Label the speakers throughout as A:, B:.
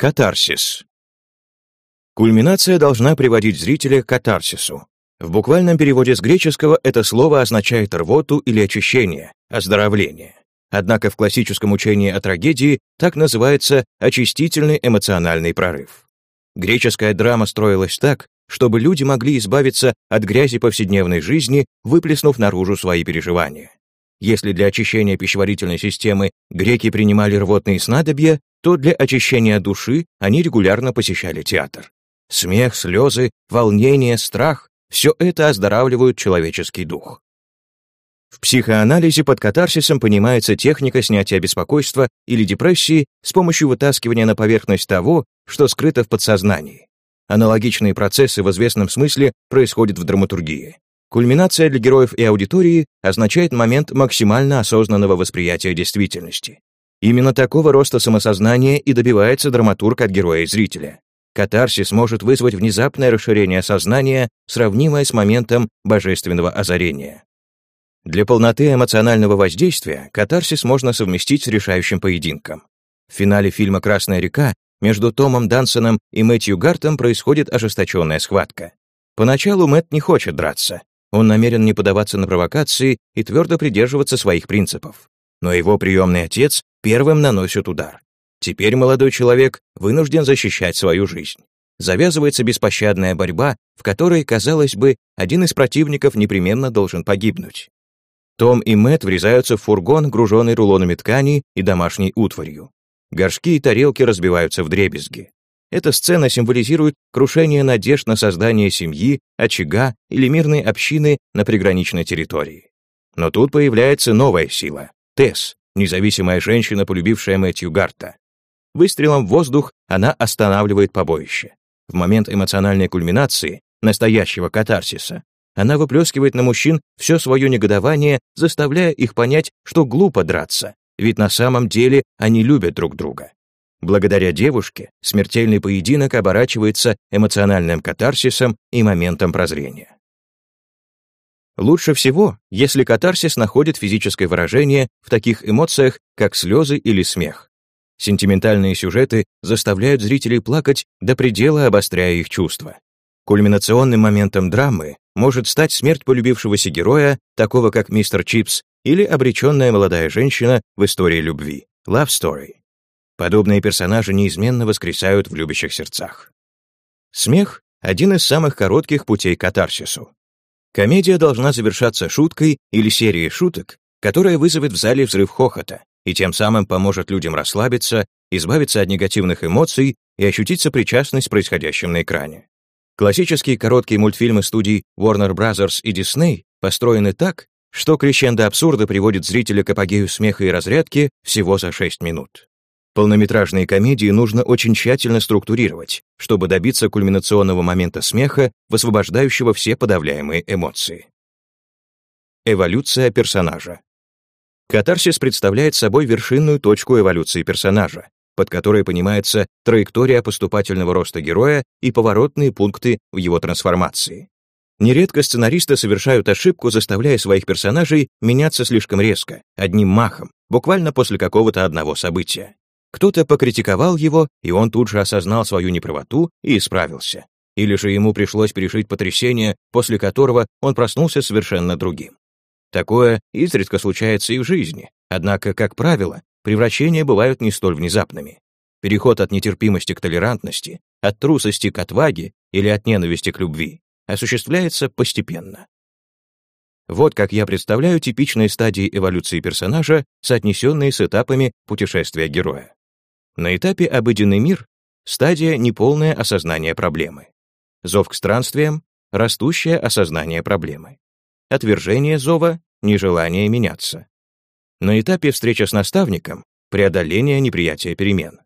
A: Катарсис. Кульминация должна приводить зрителя к катарсису. В буквальном переводе с греческого это слово означает рвоту или очищение, оздоровление. Однако в классическом учении о трагедии так называется очистительный эмоциональный прорыв. Греческая драма строилась так, чтобы люди могли избавиться от грязи повседневной жизни, выплеснув наружу свои переживания. Если для очищения пищеварительной системы греки принимали рвотные снадобья, то для очищения души они регулярно посещали театр. Смех, слезы, волнение, страх — все это оздоравливают человеческий дух. В психоанализе под катарсисом понимается техника снятия беспокойства или депрессии с помощью вытаскивания на поверхность того, что скрыто в подсознании. Аналогичные процессы в известном смысле происходят в драматургии. Кульминация для героев и аудитории означает момент максимально осознанного восприятия действительности. Именно такого роста самосознания и добивается драматург от героя и зрителя. Катарсис может вызвать внезапное расширение сознания, сравнимое с моментом божественного озарения. Для полноты эмоционального воздействия катарсис можно совместить с решающим поединком. В финале фильма «Красная река» между Томом Дансоном и Мэтью Гартом происходит ожесточенная схватка. Поначалу Мэтт не хочет драться, он намерен не поддаваться на провокации и твердо придерживаться своих принципов. Но его приемный отец первым наносит удар. Теперь молодой человек вынужден защищать свою жизнь. Завязывается беспощадная борьба, в которой, казалось бы, один из противников непременно должен погибнуть. Том и Мэтт врезаются в фургон, груженный рулонами ткани и домашней утварью. Горшки и тарелки разбиваются в дребезги. Эта сцена символизирует крушение надежд на создание семьи, очага или мирной общины на приграничной территории. Но тут появляется новая сила — Тесс, независимая женщина, полюбившая Мэтью Гарта. Выстрелом в воздух она останавливает побоище. В момент эмоциональной кульминации, настоящего катарсиса, она выплескивает на мужчин все свое негодование, заставляя их понять, что глупо драться, ведь на самом деле они любят друг друга. Благодаря девушке смертельный поединок оборачивается эмоциональным катарсисом и моментом прозрения. Лучше всего, если катарсис находит физическое выражение в таких эмоциях, как слезы или смех. Сентиментальные сюжеты заставляют зрителей плакать до предела, обостряя их чувства. Кульминационным моментом драмы может стать смерть полюбившегося героя, такого как мистер Чипс, или обреченная молодая женщина в истории любви, love story. Подобные персонажи неизменно воскресают в любящих сердцах. Смех — один из самых коротких путей к катарсису. Комедия должна завершаться шуткой или серией шуток, которая вызовет в зале взрыв хохота и тем самым поможет людям расслабиться, избавиться от негативных эмоций и ощутить сопричастность к происходящим на экране. Классические короткие мультфильмы студий Warner Bros. и Disney построены так, что крещендо абсурда приводит зрителя к апогею смеха и разрядки всего за 6 минут. Полнометражные комедии нужно очень тщательно структурировать, чтобы добиться кульминационного момента смеха, высвобождающего все подавляемые эмоции. Эволюция персонажа. Катарсис представляет собой вершинную точку эволюции персонажа, под которой понимается траектория поступательного роста героя и поворотные пункты в его трансформации. Нередко сценаристы совершают ошибку, заставляя своих персонажей меняться слишком резко, одним махом, буквально после какого-то одного события. Кто-то покритиковал его, и он тут же осознал свою неправоту и исправился. Или же ему пришлось пережить потрясение, после которого он проснулся совершенно другим. Такое изредка случается и в жизни, однако, как правило, превращения бывают не столь внезапными. Переход от нетерпимости к толерантности, от трусости к отваге или от ненависти к любви осуществляется постепенно. Вот как я представляю типичные стадии эволюции персонажа, соотнесенные с этапами путешествия героя. На этапе «Обыденный мир» стадия неполное осознание проблемы. Зов к странствиям — растущее осознание проблемы. Отвержение зова — нежелание меняться. На этапе встреча с наставником — преодоление неприятия перемен.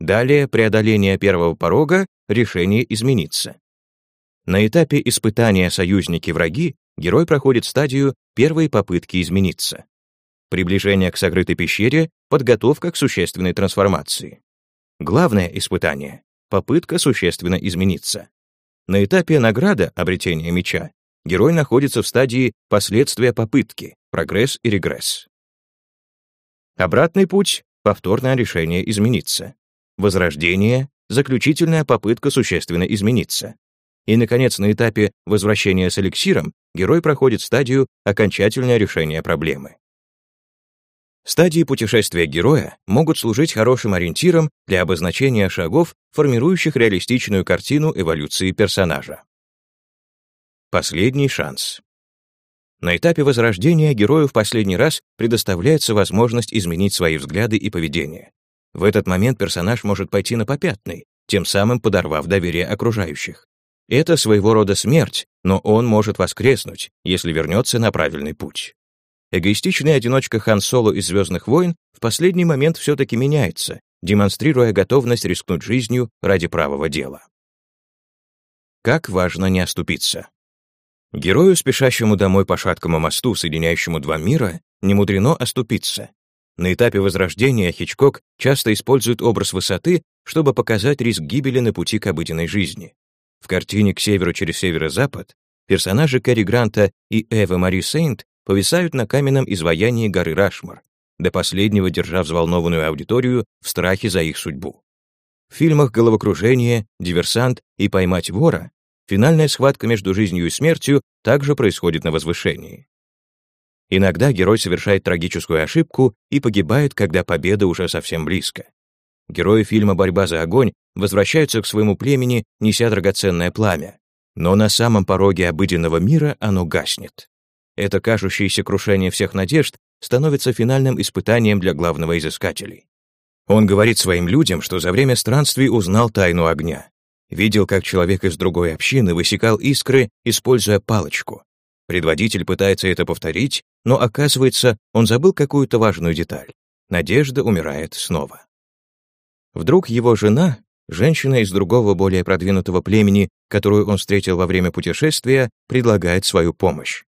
A: Далее преодоление первого порога — решение измениться. На этапе испытания союзники-враги герой проходит стадию первой попытки измениться. Приближение к сокрытой пещере — подготовка к существенной трансформации. Главное испытание — попытка существенно измениться. На этапе награда обретения меча герой находится в стадии последствия попытки, прогресс и регресс. Обратный путь — повторное решение измениться. возрождение, заключительная попытка существенно измениться. И, наконец, на этапе возвращения с эликсиром герой проходит стадию окончательное решение проблемы. Стадии путешествия героя могут служить хорошим ориентиром для обозначения шагов, формирующих реалистичную картину эволюции персонажа. Последний шанс. На этапе возрождения герою в последний раз предоставляется возможность изменить свои взгляды и поведение. В этот момент персонаж может пойти на попятный, тем самым подорвав доверие окружающих. Это своего рода смерть, но он может воскреснуть, если вернется на правильный путь. Эгоистичный одиночка Хан Соло из «Звездных войн» в последний момент все-таки меняется, демонстрируя готовность рискнуть жизнью ради правого дела. Как важно не оступиться. Герою, спешащему домой по шаткому мосту, соединяющему два мира, не мудрено оступиться. На этапе возрождения Хичкок часто использует образ высоты, чтобы показать риск гибели на пути к обыденной жизни. В картине «К северу через северо-запад» персонажи Кэрри Гранта и Эвы Мари Сейнт повисают на каменном изваянии горы Рашмар, до последнего держа взволнованную аудиторию в страхе за их судьбу. В фильмах «Головокружение», «Диверсант» и «Поймать вора» финальная схватка между жизнью и смертью также происходит на возвышении. Иногда герой совершает трагическую ошибку и погибает, когда победа уже совсем близко. Герои фильма «Борьба за огонь» возвращаются к своему племени, неся драгоценное пламя. Но на самом пороге обыденного мира оно гаснет. Это кажущееся крушение всех надежд становится финальным испытанием для главного изыскателей. Он говорит своим людям, что за время странствий узнал тайну огня. Видел, как человек из другой общины высекал искры, используя палочку. Предводитель пытается это повторить, но оказывается, он забыл какую-то важную деталь. Надежда умирает снова. Вдруг его жена, женщина из другого более продвинутого племени, которую он встретил во время путешествия, предлагает свою помощь.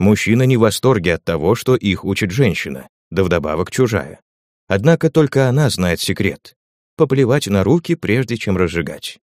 A: Мужчина не в восторге от того, что их учит женщина, да вдобавок чужая. Однако только она знает секрет. Поплевать на руки, прежде чем разжигать.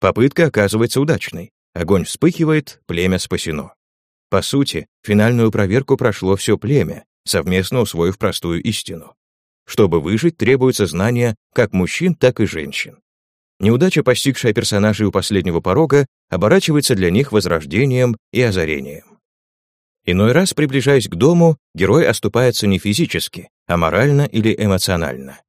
A: Попытка оказывается удачной. Огонь вспыхивает, племя спасено. По сути, финальную проверку прошло все племя, совместно усвоив простую истину. Чтобы выжить, требуется знание как мужчин, так и женщин. Неудача, постигшая персонажей у последнего порога, оборачивается для них возрождением и озарением. Иной раз, приближаясь к дому, герой оступается не физически, а морально или эмоционально.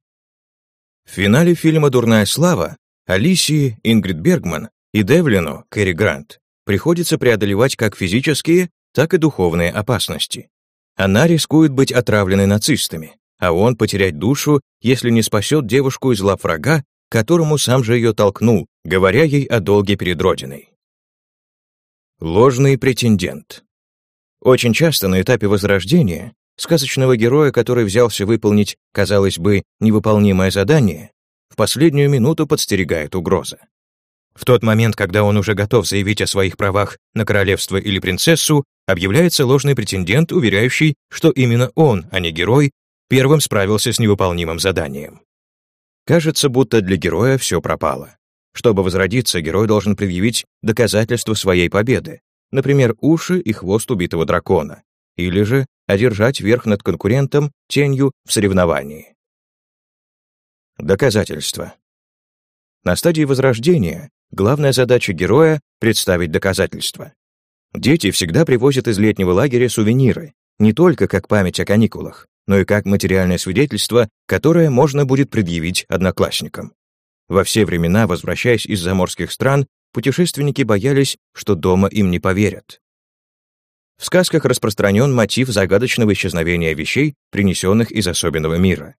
A: В финале фильма «Дурная слава» Алисии, Ингрид Бергман и Девлину, Кэрри Грант, приходится преодолевать как физические, так и духовные опасности. Она рискует быть отравленной нацистами, а он потерять душу, если не спасет девушку из лап врага, которому сам же ее толкнул, говоря ей о долге перед Родиной. Ложный претендент очень часто на этапе возрождения сказочного героя, который взялся выполнить, казалось бы, невыполнимое задание, в последнюю минуту подстерегает угроза. В тот момент, когда он уже готов заявить о своих правах на королевство или принцессу, объявляется ложный претендент, уверяющий, что именно он, а не герой, первым справился с невыполнимым заданием. Кажется, будто для героя все пропало. Чтобы возродиться, герой должен предъявить доказательства своей победы, например, уши и хвост убитого дракона, или же одержать верх над конкурентом тенью в соревновании. Доказательства. На стадии возрождения главная задача героя — представить доказательства. Дети всегда привозят из летнего лагеря сувениры, не только как память о каникулах, но и как материальное свидетельство, которое можно будет предъявить одноклассникам. Во все времена, возвращаясь из заморских стран, путешественники боялись, что дома им не поверят. В сказках распространен мотив загадочного исчезновения вещей, принесенных из особенного мира.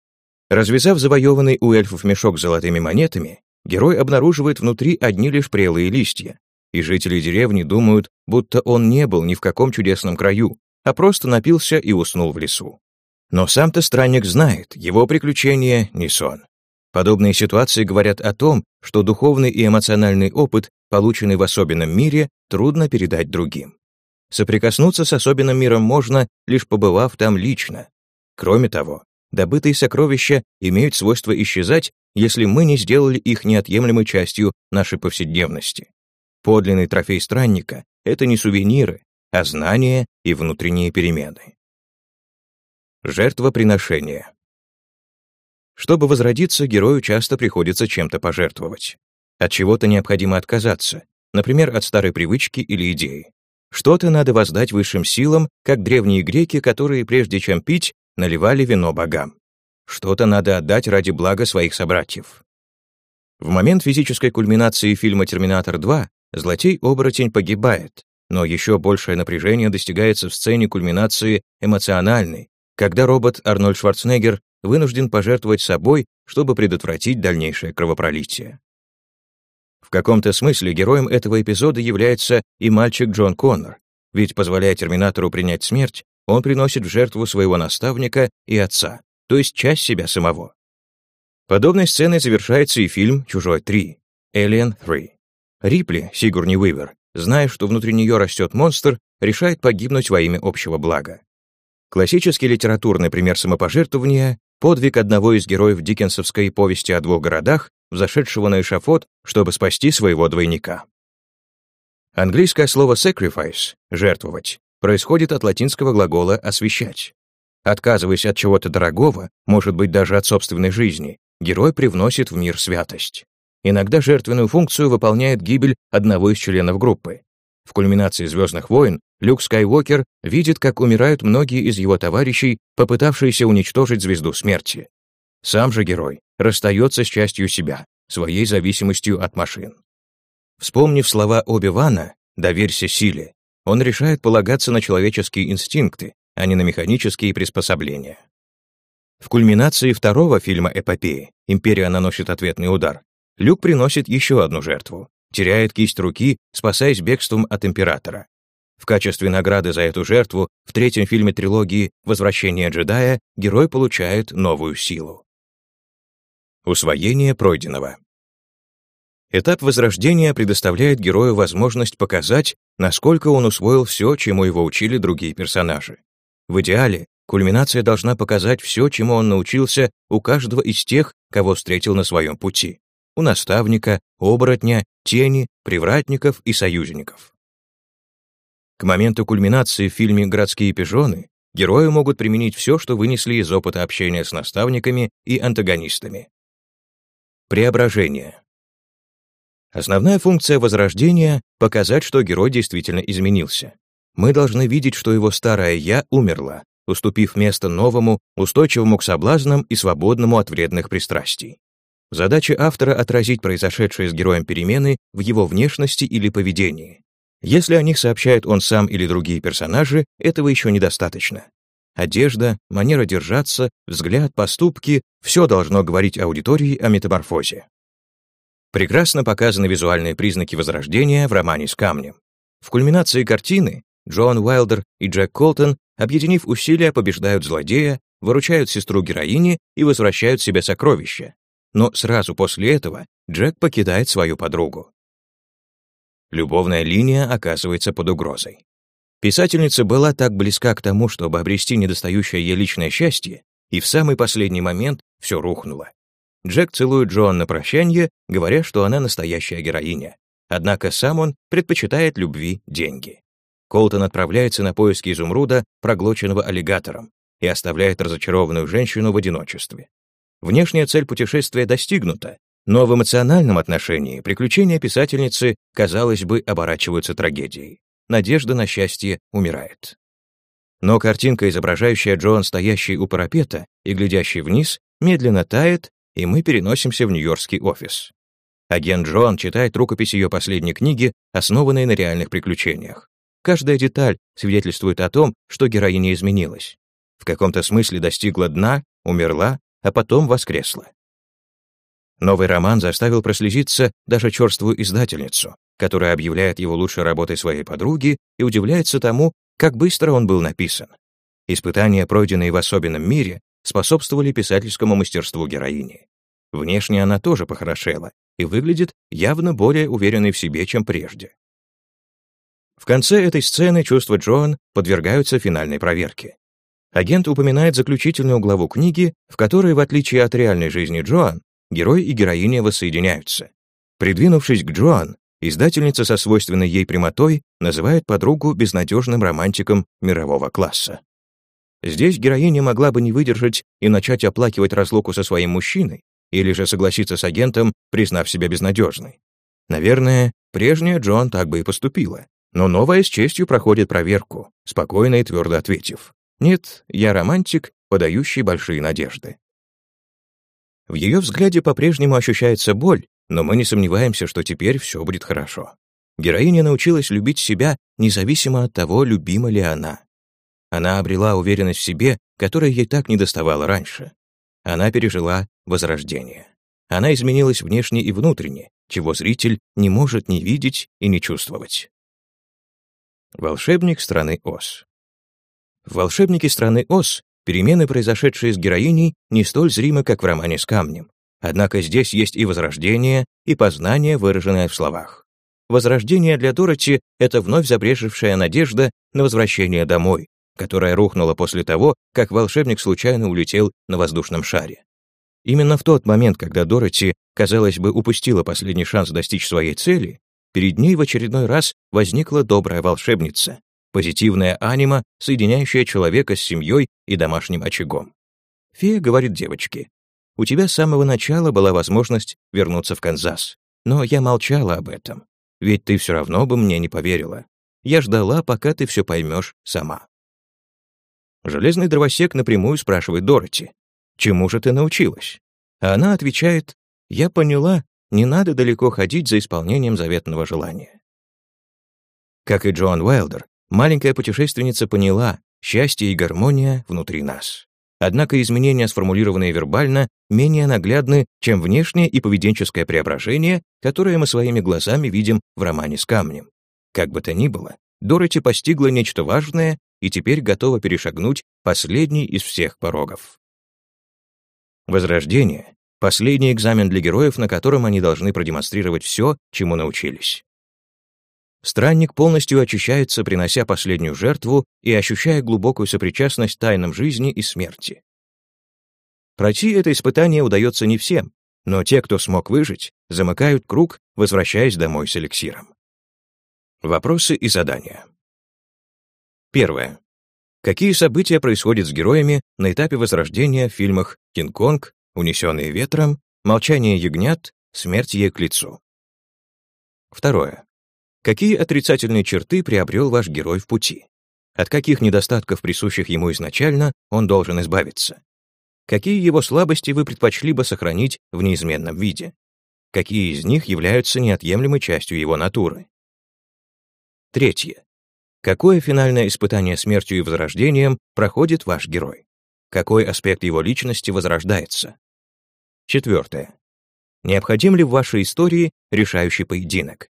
A: Развязав завоеванный у эльфов мешок с золотыми монетами, герой обнаруживает внутри одни лишь прелые листья, и жители деревни думают, будто он не был ни в каком чудесном краю, а просто напился и уснул в лесу. Но сам-то странник знает, его приключение не сон. Подобные ситуации говорят о том, что духовный и эмоциональный опыт, полученный в особенном мире, трудно передать другим. Соприкоснуться с особенным миром можно, лишь побывав там лично. Кроме того, добытые сокровища имеют свойство исчезать, если мы не сделали их неотъемлемой частью нашей повседневности. Подлинный трофей странника — это не сувениры, а знания и внутренние перемены. Жертвоприношение. Чтобы возродиться, герою часто приходится чем-то пожертвовать. От чего-то необходимо отказаться, например, от старой привычки или идеи. Что-то надо воздать высшим силам, как древние греки, которые, прежде чем пить, наливали вино богам. Что-то надо отдать ради блага своих собратьев. В момент физической кульминации фильма «Терминатор 2» злотей-оборотень погибает, но еще большее напряжение достигается в сцене кульминации эмоциональной, когда робот Арнольд Шварценеггер вынужден пожертвовать собой, чтобы предотвратить дальнейшее кровопролитие. В каком-то смысле героем этого эпизода является и мальчик Джон Коннор, ведь, позволяя Терминатору принять смерть, он приносит в жертву своего наставника и отца, то есть часть себя самого. Подобной сценой завершается и фильм «Чужой 3» Alien 3. Рипли, Сигурни Уивер, зная, что внутри нее растет монстр, решает погибнуть во имя общего блага. Классический литературный пример самопожертвования — подвиг одного из героев диккенсовской повести о двух городах, взошедшего на эшафот, чтобы спасти своего двойника. Английское слово sacrifice — жертвовать происходит от латинского глагола «освещать». Отказываясь от чего-то дорогого, может быть, даже от собственной жизни, герой привносит в мир святость. Иногда жертвенную функцию выполняет гибель одного из членов группы. В кульминации «Звездных войн» Люк Скайуокер видит, как умирают многие из его товарищей, попытавшиеся уничтожить звезду смерти. Сам же герой расстается с частью себя, своей зависимостью от машин. Вспомнив слова Оби-Вана «доверься силе», он решает полагаться на человеческие инстинкты, а не на механические приспособления. В кульминации второго фильма эпопеи «Империя наносит ответный удар» Люк приносит еще одну жертву, теряет кисть руки, спасаясь бегством от императора. В качестве награды за эту жертву в третьем фильме трилогии «Возвращение джедая» герой получает новую силу. Усвоение пройденного. Этап возрождения предоставляет герою возможность показать, насколько он усвоил все, чему его учили другие персонажи. В идеале, кульминация должна показать все, чему он научился у каждого из тех, кого встретил на своем пути. У наставника, оборотня, тени, привратников и союзников. К моменту кульминации в фильме «Городские пижоны» герои могут применить все, что вынесли из опыта общения с наставниками и антагонистами. Преображение. Основная функция возрождения — показать, что герой действительно изменился. Мы должны видеть, что его старое «я» умерло, уступив место новому, устойчивому к соблазнам и свободному от вредных пристрастий. Задача автора — отразить произошедшие с героем перемены в его внешности или поведении. Если о них сообщают он сам или другие персонажи, этого еще недостаточно. Одежда, манера держаться, взгляд, поступки — все должно говорить аудитории о метаморфозе. Прекрасно показаны визуальные признаки возрождения в романе «С камнем». В кульминации картины Джоан Уайлдер и Джек Колтон, объединив усилия, побеждают злодея, выручают сестру героини и возвращают себе сокровища. Но сразу после этого Джек покидает свою подругу. Любовная линия оказывается под угрозой. Писательница была так близка к тому, чтобы обрести недостающее ей личное счастье, и в самый последний момент все рухнуло. Джек целует Джоан на прощание, говоря, что она настоящая героиня. Однако сам он предпочитает любви деньги. Колтон отправляется на поиски изумруда, проглоченного аллигатором, и оставляет разочарованную женщину в одиночестве. Внешняя цель путешествия достигнута, но в эмоциональном отношении приключения писательницы, казалось бы, оборачиваются трагедией. Надежда на счастье умирает. Но картинка, изображающая Джоан, стоящий у парапета и глядящий вниз, медленно тает, и мы переносимся в нью-йоркский офис. Агент Джоан читает рукопись ее последней книги, основанной на реальных приключениях. Каждая деталь свидетельствует о том, что героиня изменилась. В каком-то смысле достигла дна, умерла, а потом воскресла. Новый роман заставил прослезиться даже черствую издательницу, которая объявляет его лучшей работой своей подруги и удивляется тому, как быстро он был написан. Испытания, пройденные в особенном мире, способствовали писательскому мастерству героини. Внешне она тоже похорошела и выглядит явно более уверенной в себе, чем прежде. В конце этой сцены чувства Джоан подвергаются финальной проверке. Агент упоминает заключительную главу книги, в которой, в отличие от реальной жизни Джоан, герой и героиня воссоединяются. Придвинувшись к Джоан, издательница со свойственной ей прямотой называет подругу безнадежным романтиком мирового класса. Здесь героиня могла бы не выдержать и начать оплакивать разлуку со своим мужчиной, или же согласиться с агентом, признав себя безнадежной. Наверное, прежняя Джон так бы и поступила, но новая с честью проходит проверку, спокойно и твердо ответив. «Нет, я романтик, подающий большие надежды». В ее взгляде по-прежнему ощущается боль, но мы не сомневаемся, что теперь все будет хорошо. Героиня научилась любить себя, независимо от того, любима ли она. Она обрела уверенность в себе, которая ей так недоставала раньше. Она пережила возрождение. Она изменилась внешне и внутренне, чего зритель не может ни видеть и не чувствовать. Волшебник страны Оз. В «Волшебнике страны Оз» перемены, произошедшие с героиней, не столь зримы, как в романе с камнем. Однако здесь есть и возрождение, и познание, выраженное в словах. Возрождение для Дороти — это вновь забрежевшая надежда на возвращение домой, которая рухнула после того, как волшебник случайно улетел на воздушном шаре. Именно в тот момент, когда Дороти, казалось бы, упустила последний шанс достичь своей цели, перед ней в очередной раз возникла добрая волшебница, позитивная анима, соединяющая человека с семьей и домашним очагом. Фея говорит девочке, «У тебя с самого начала была возможность вернуться в Канзас, но я молчала об этом, ведь ты все равно бы мне не поверила. Я ждала, пока ты все поймешь сама». Железный дровосек напрямую спрашивает Дороти, «Чему же ты научилась?» А она отвечает, «Я поняла, не надо далеко ходить за исполнением заветного желания». Как и Джоан Уайлдер, маленькая путешественница поняла, счастье и гармония внутри нас. Однако изменения, сформулированные вербально, менее наглядны, чем внешнее и поведенческое преображение, которое мы своими глазами видим в романе с камнем. Как бы то ни было, Дороти постигла нечто важное и теперь готова перешагнуть последний из всех порогов. Возрождение — последний экзамен для героев, на котором они должны продемонстрировать все, чему научились. Странник полностью очищается, принося последнюю жертву и ощущая глубокую сопричастность тайнам жизни и смерти. Пройти это испытание удается не всем, но те, кто смог выжить, замыкают круг, возвращаясь домой с эликсиром. Вопросы и задания. Первое. Какие события происходят с героями на этапе возрождения в фильмах «Кинг-Конг», «Унесенные ветром», «Молчание ягнят», «Смерть ей к лицу». Второе. Какие отрицательные черты приобрел ваш герой в пути? От каких недостатков, присущих ему изначально, он должен избавиться? Какие его слабости вы предпочли бы сохранить в неизменном виде? Какие из них являются неотъемлемой частью его натуры? Третье. Какое финальное испытание смертью и возрождением проходит ваш герой? Какой аспект его личности возрождается? Четвертое. Необходим ли в вашей истории решающий поединок?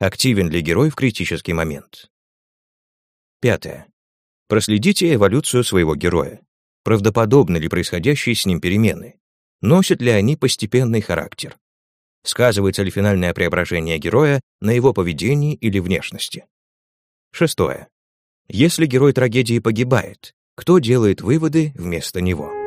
A: Активен ли герой в критический момент? Пятое. Проследите эволюцию своего героя. Правдоподобны ли происходящие с ним перемены? Носят ли они постепенный характер? Сказывается ли финальное преображение героя на его поведении или внешности? Шестое. Если герой трагедии погибает, кто делает выводы вместо него?